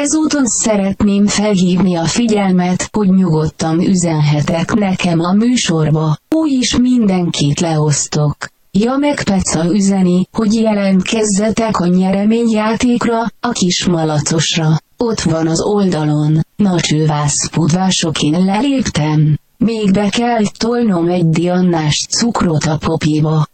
Ezúton szeretném felhívni a figyelmet, hogy nyugodtan üzenhetek nekem a műsorba, úgy is mindenkit leosztok. Ja meg Peca üzeni, hogy jelentkezzetek a nyereményjátékra, a kis malacosra. Ott van az oldalon, na csővászpudvások én leléptem. Még be kell tolnom egy diannás cukrot a popiba.